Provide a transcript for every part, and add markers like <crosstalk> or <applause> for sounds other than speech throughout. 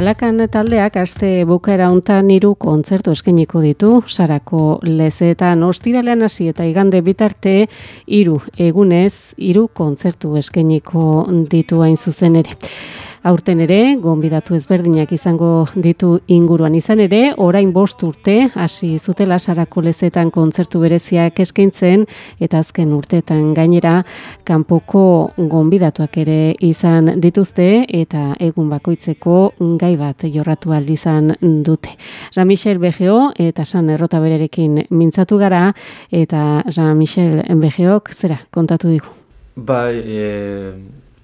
Galakan taldeak aste bukaera hontan hiru kontzertu eskainiko ditu Sarako lezetan ostiralean hasi eta igande bitarte hiru egunez hiru kontzertu eskainiko ditu hain zuzen ere. Aurten ere, gonbidatu ezberdinak izango ditu inguruan izan ere, orain bost urte, hasi zutela sarako lezetan kontzertu bereziak eskaintzen, eta azken urteetan gainera, kanpoko gonbidatuak ere izan dituzte, eta egun bakoitzeko gai bat jorratu izan dute. Jean-Michel Begeo eta San Errota bererekin mintzatu gara, eta Jean-Michel Begeok zera kontatu digu. Bai, e,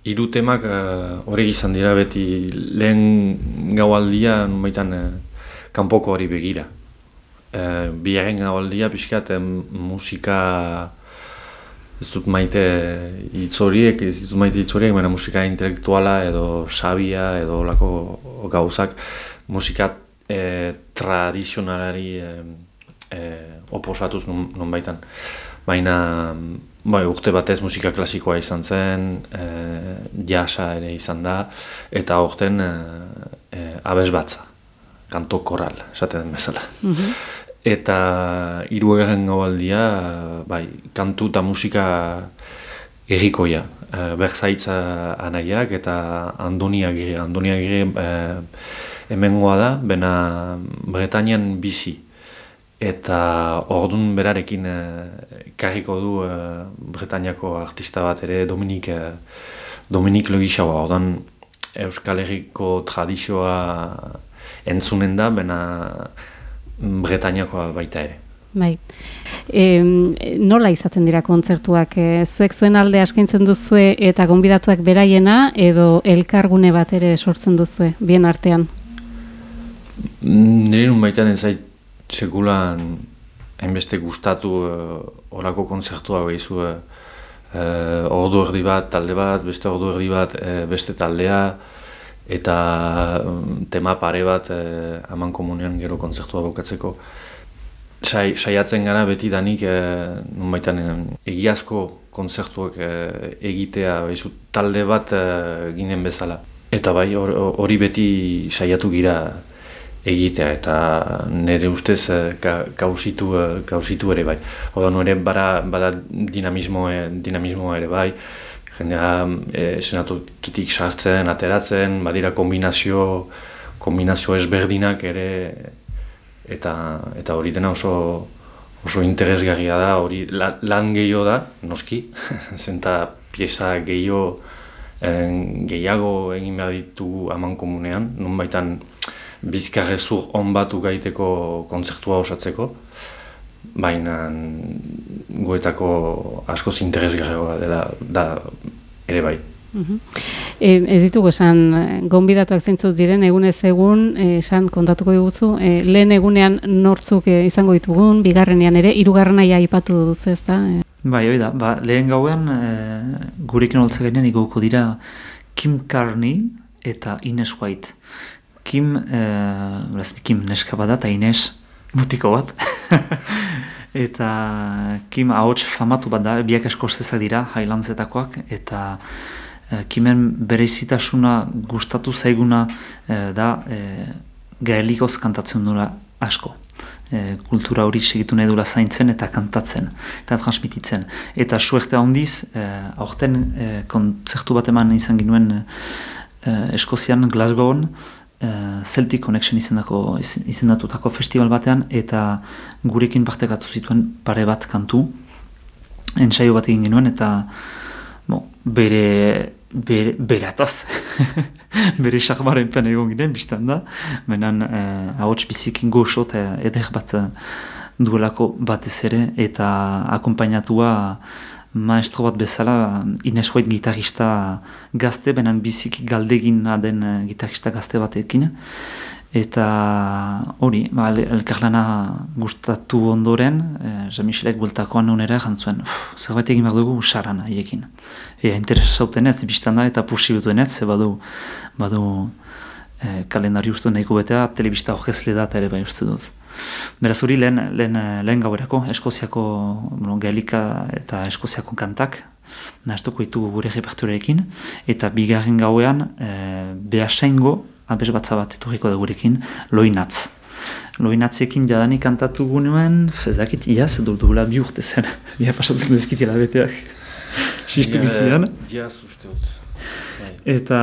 hiru temak uh, izan dira beti lehen gaualdia baitan uh, kanpoko hori begira. Uh, biaren gaualdia pixkat musika ez dut maite hitzoriek, ez dut maite hitzoriek, baina musika intelektuala edo sabia edo lako gauzak musika uh, tradizionalari uh, oposatuz non, baitan. Baina Bai, urte batez musika klasikoa izan zen, e, jasa ere izan da, eta orten e, e, abez batza, kanto koral, esaten den bezala. Mm Eta iruegaren gaualdia, bai, kantu eta musika errikoia, e, berzaitza anaiak eta andoniagire, andoniagire e, hemengoa da, bena Bretanian bizi eta ordun berarekin e, karriko du e, Bretañako artista bat ere Dominik e, Dominik Logisaua ordan Euskal Herriko tradizioa entzunen da bena Bretañakoa baita ere Bai. E, nola izaten dira kontzertuak? E, zuek zuen alde askaintzen duzue eta gonbidatuak beraiena edo elkargune bat ere sortzen duzue bien artean? Nire nun baitean ez zait txekulan hainbeste gustatu uh, orako konzertua behizu uh, ordu erdi bat, talde bat, beste ordu erdi bat, beste taldea eta um, tema pare bat uh, aman komunian gero konzertua bokatzeko. Sai, saiatzen gara beti danik uh, nun egiazko konzertuak uh, egitea behizu talde bat uh, ginen bezala. Eta bai hori beti saiatu gira egitea eta nire ustez kausitu, eh, kausitu eh, ere bai. Oda nire bara, bada dinamismo, dinamismoa ere bai, jendea e, senatu kitik sartzen, ateratzen, badira kombinazio, kombinazio ezberdinak ere eta eta hori dena oso oso interesgarria da, hori lan gehiago da, noski, <laughs> zenta pieza gehiago gehiago egin behar ditu aman komunean, nun baitan bizkarrezur on bat ugaiteko kontzertua osatzeko, baina goetako asko zinteresgarroa dela da ere bai. Mhm. E, ez ditugu esan, gonbidatuak zentzuz diren, egunez egun, esan kontatuko diguzu, e, lehen egunean nortzuk e, izango ditugun, bigarrenean ere, irugarren aia ipatu duzu ez da? E. Bai, oi da, ba, lehen gauen, e, gurekin holtza gainean iguko dira Kim Carney eta Ines White. Kim, uh, Kim neska bada eta Ines mutiko bat. <laughs> eta Kim ahots famatu bat da, biak esko zezak dira, Highlandsetakoak, eta uh, Kimen bereizitasuna gustatu zaiguna uh, da uh, gaelikoz kantatzen dura asko. kultura hori segitu nahi dula zaintzen eta kantatzen, eta transmititzen. Eta suerte handiz, uh, aurten uh, kontzertu bat eman izan ginuen uh, Eskozian, Glasgown, uh, Celtic Connection izendako, izendatutako festival batean eta gurekin partekatu zituen pare bat kantu. Entsaio bat egin genuen eta bo, bere bere, bere ataz <laughs> bere sakbaren pen egon ginen biztan da. Menan uh, ahots bizikin goxo eta eder bat uh, duelako batez ere eta akompainatua maestro bat bezala Ines White gitarista gazte, benan bizik galdegin den uh, gitarista gazte batekin. Eta hori, ba, elkarlana gustatu ondoren, eh, Jean-Michelek bultakoan nonera jantzuen, zerbait egin behar dugu saran haiekin. Ea, interesauten ez, biztan da, eta posibutuen ez, badu, badu eh, kalendari uste nahiko betea, telebista horrezle da, eta ere bai uste dut. Beraz hori lehen, lehen, lehen gauerako, Eskoziako bueno, Galika eta Eskoziako kantak, nahaztuko ditugu gure reperturekin, eta bigarren gauean e, behasaingo abes batza bat etorriko da gurekin, loinatz. Loinatziekin jadanik kantatu gunuen, ez dakit, iaz, dugula bi urte zen, <laughs> ia pasatzen dezkitela beteak, sistu bizian. Iaz uste dut. Bai. Eta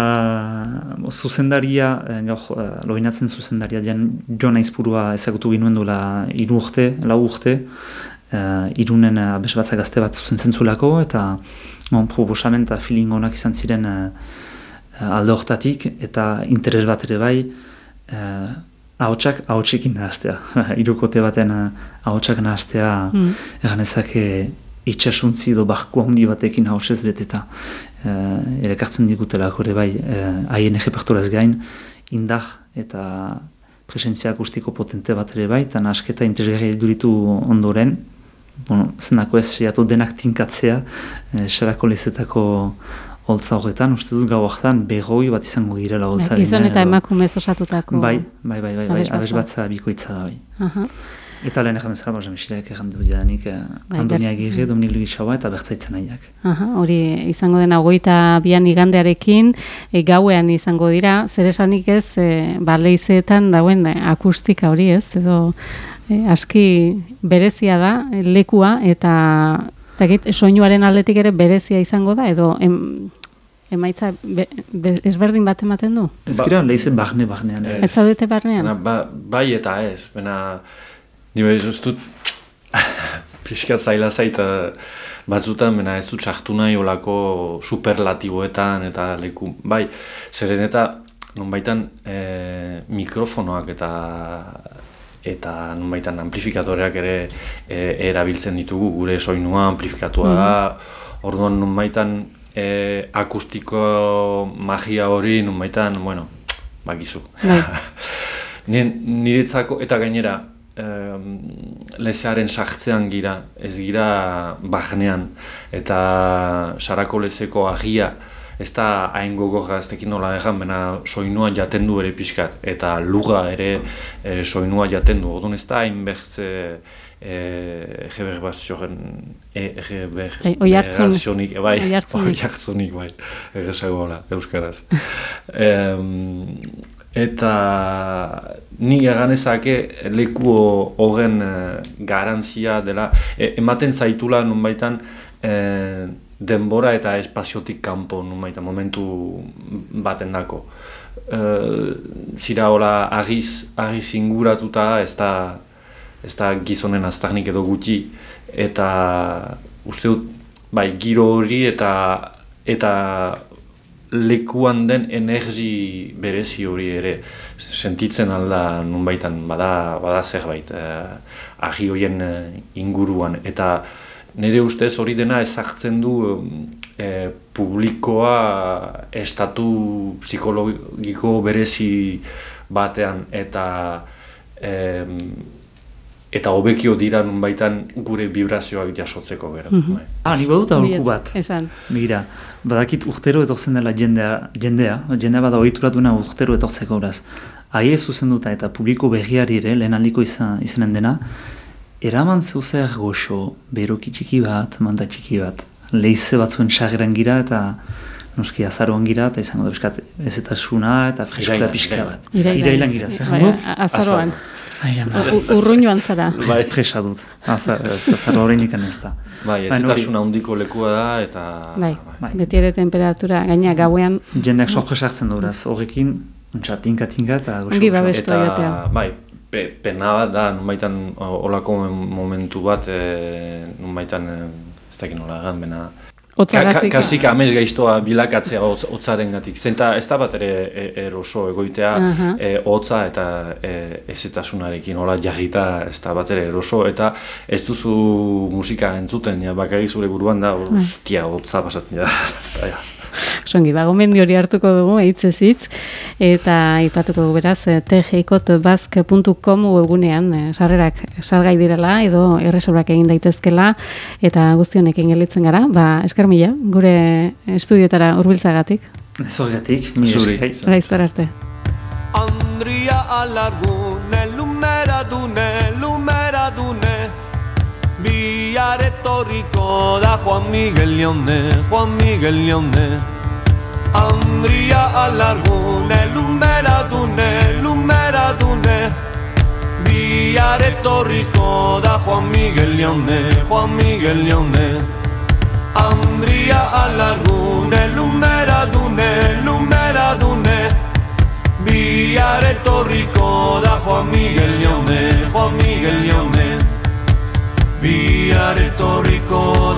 zuzendaria, eh, gaur, eh, loinatzen zuzendaria, jan Jon Aizpurua ezagutu ginuen duela hiru urte, lau urte, uh, irunen uh, abes batzak gazte bat zuzentzen zulako, eta bon, proposamen eta feeling onak izan ziren uh, alde hortatik, eta interes bat ere bai, uh, ahotsak ahotsekin nahaztea. <laughs> Irukote baten uh, ahotsak nahaztea Mm. egan ezake itxasuntzi edo barku handi batekin ahotsez beteta. Uh, ere kartzen digutelako ere bai, uh, haien repertoraz gain, indar eta presentzia akustiko potente bat ere bai, eta nasketa interesgarri duritu ondoren, bueno, zenako ez saiatu denak tinkatzea, eh, sarako lezetako holtza horretan, uste dut gau hartan begoi bat izango girela holtza. Gizon eta emakumez osatutako. Bai, bai, bai, bai, bai, abesbatza. abesbatza bikoitza da bai. Aha. Eta lehen egin bezala, bosan misileak egin du jadanik, eh, Bai, Antonia gertzen. Agirre, Dominik Lugisaua eta Bertzaitzen. Aha, hori izango dena hogeita bian igandearekin, e, gauean izango dira, zer esanik ez, e, ba, leizeetan dauen akustika hori ez, edo e, aski berezia da, lekua, eta zakit, soinuaren aldetik ere berezia izango da, edo em, emaitza be, be, ezberdin bat ematen du? Ez Ba- gira leize bahne bahnean. Eh, eh. Ez zaudete barnean? Ba, bai eta ez, baina nire ez dut <laughs> pixkat zaila zait eh, batzutan, baina ez dut sartu nahi olako superlatiboetan eta leku, bai, zeren eta nonbaitan eh, mikrofonoak eta eta nonbaitan amplifikatoreak ere eh, erabiltzen ditugu gure soinua amplifikatua da, orduan nonbaitan eh, akustiko magia hori nonbaitan, bueno, bakizu. Bai. <laughs> Nien, niretzako, eta gainera, um, lezearen sartzean gira, ez gira bahnean, eta sarako lezeko agia, ez da hain gogorra ez tekin nola egan, bena soinua jaten du ere pixkat, eta luga ere e, soinua jaten du, orduan ez da hain behtze e, egeberbazioaren, e, Bai, oihartzun. egeberbazionik, bai, Oihartzunik. oihartzunik, bai, hola, euskaraz. <laughs> Em, eta ni eganezake leku horren eh, garantzia dela, e, ematen zaitula nunbaitan eh, denbora eta espaziotik kanpo nunbaitan momentu baten dako. Eh, zira hola agiz, agiz inguratuta ez da, ez da gizonen aztarnik edo gutxi eta uste dut bai giro hori eta eta lekuan den energi berezi hori ere sentitzen alda nunbaitan bada, bada zerbait eh, agi horien eh, inguruan. Eta nire ustez hori dena ezartzen du eh, publikoa estatu psikologiko berezi batean. Eta em, eta hobekio dira nunbaitan gure vibrazioak jasotzeko gero. Mhm. bai. Ah, ni badut aholku bat. Esan. Begira, badakit urtero etortzen dela jendea, jendea, jendea bada ohituratuna urtero etortzeko horaz. Aie zuzenduta eta publiko berriari ere, lehen aldiko izan, izanen dena, eraman zeuzer goxo, beroki txiki bat, manta txiki bat, leize batzuen sargeran gira eta noski azaroan gira, eta izango da piskat ez eta suna eta freskura pixka bat. Irailan. Gira, zer Bai, azaroan. Urruñoan zara. Bai, presa dut. Azar, azar horreinik ez da. Bai, ez hori- eta handiko lekua da eta... Bai, Bai. beti ere temperatura, gaina gauean, Jendeak sorge sartzen du, beraz, horrekin, untsa, tinka-tinka eta goxo. Ongi babestu Eta, joatea. bai, pe, pena bat da, nunbaitan olako momentu bat, e, nunbaitan, e, ez dakit nola egan, bena... Ka, hotzagatik. kasik amez gaiztoa bilakatzea hotz, hotzaren gatik. Zenta ez da bat ere e, eroso egoitea Aha. e, hotza eta e, ezetasunarekin hola jarrita ez da bat ere eroso eta ez duzu musika entzuten, ja, bakarrik zure buruan da, ostia, hotza pasatzen da. <laughs> Songi, ba, gomendi hori hartuko dugu, eitzez hitz, eta aipatuko dugu beraz, eh, tgikotbazk.com webgunean eh, sarrerak salgai direla, edo erresobrak egin daitezkela, eta guztionekin gelitzen gara, ba, eskar mila, gure estudioetara hurbiltzagatik, Ez horregatik, mi esker. laiztar arte. Andria alargune, Bihar etorriko da Juan Miguel Leone, Juan Miguel Leone. Andria alargune, lumera lumera dune, lumera dune Bihar etorriko da Juan Miguel Leone, Juan Miguel Leone. Andria alargune, lumera dune, lumera dune Bihar etorriko da Juan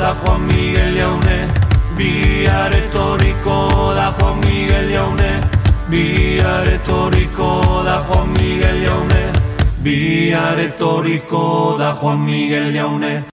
da Juan Miguel Leone. Bihar etorriko da Juan Miguel Jaune Bihar etorriko da Juan Miguel Jaune Bihar etorriko da Juan Miguel Jaune